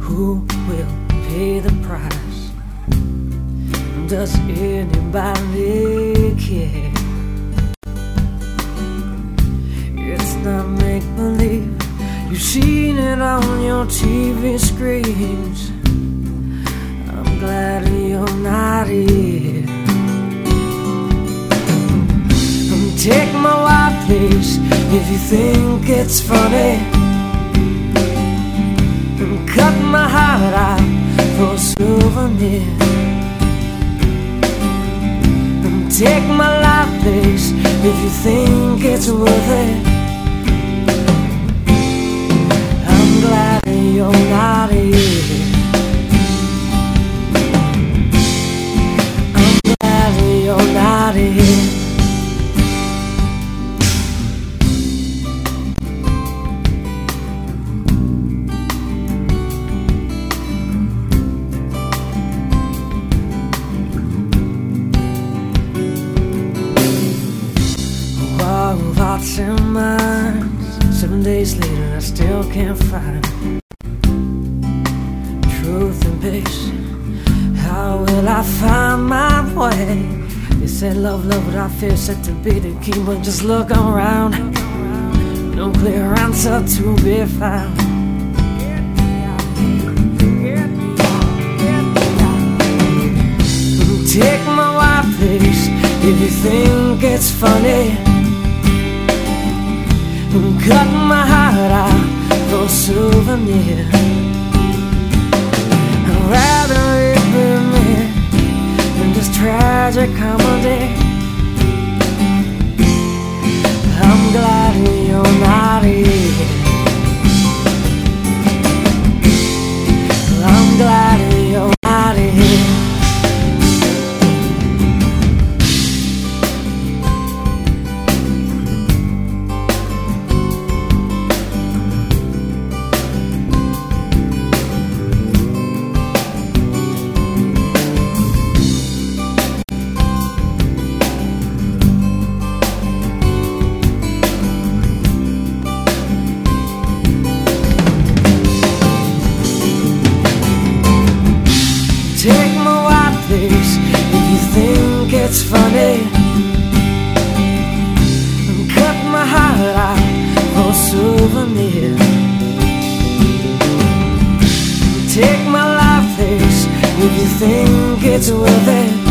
who will pay the price? Does anybody care? It's not make believe. You've seen it on your TV screens. I'm glad you're not here. Take my white please, if you think it's funny. Souvenir. And take my life place if you think it's worth it. Seven days later, I still can't find truth and peace. How will I find my way? They said love, love, I feel said to be the key, but just look around. No clear answer to be found. Take my white please, if you think it's funny. Cut my heart out for a souvenir. I'd rather it be me than this tragic comedy. Souvenir. Take my life face if you think it's worth it.